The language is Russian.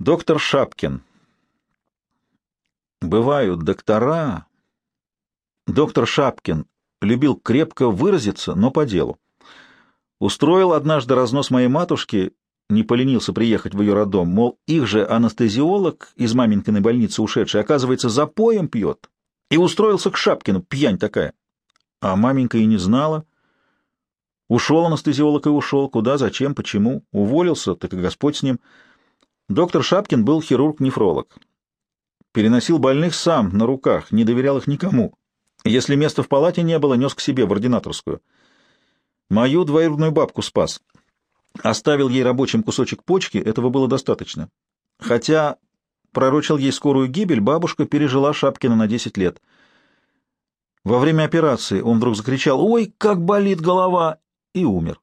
Доктор Шапкин. Бывают доктора. Доктор Шапкин любил крепко выразиться, но по делу. Устроил однажды разнос моей матушки, не поленился приехать в ее роддом, мол, их же анестезиолог из маменькиной больницы ушедший, оказывается, запоем пьет, и устроился к Шапкину, пьянь такая. А маменька и не знала. Ушел анестезиолог и ушел. Куда, зачем, почему? Уволился, так и Господь с ним — Доктор Шапкин был хирург-нефролог. Переносил больных сам, на руках, не доверял их никому. Если места в палате не было, нес к себе в ординаторскую. Мою двоюродную бабку спас. Оставил ей рабочим кусочек почки, этого было достаточно. Хотя пророчил ей скорую гибель, бабушка пережила Шапкина на 10 лет. Во время операции он вдруг закричал «Ой, как болит голова!» и умер.